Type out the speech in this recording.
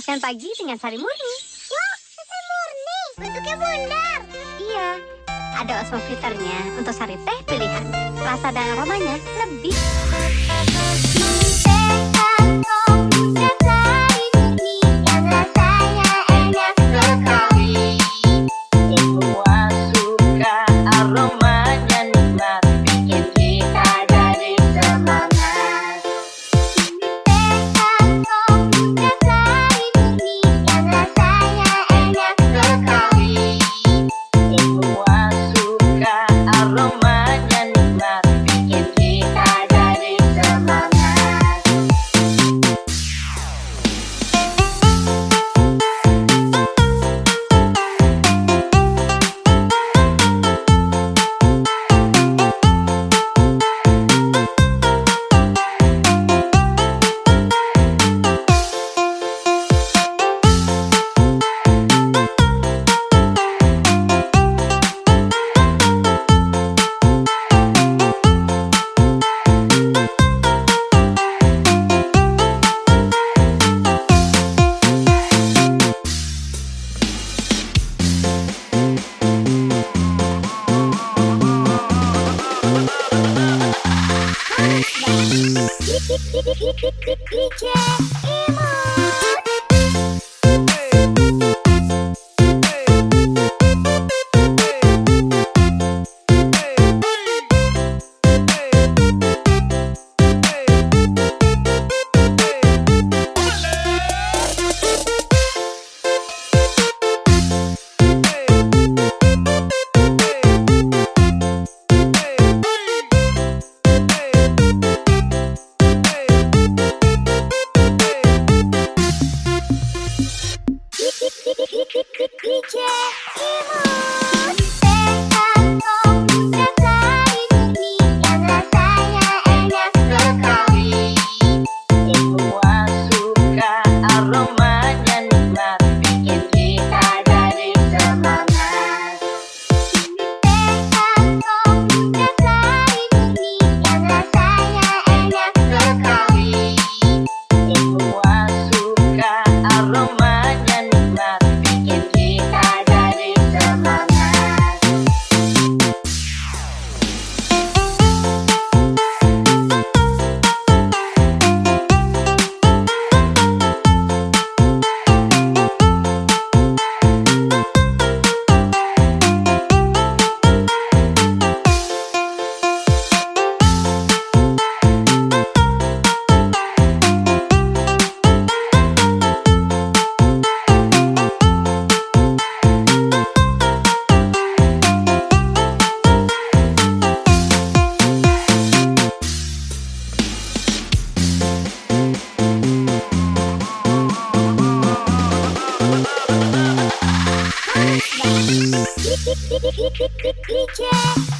Hangatkan pagi dengan sari murni. Wah, sari murni. Bentuknya bundar. Iya, ada osmofilternya untuk sari teh pilihan. Rasa dan aromanya lebih. Creature, creature.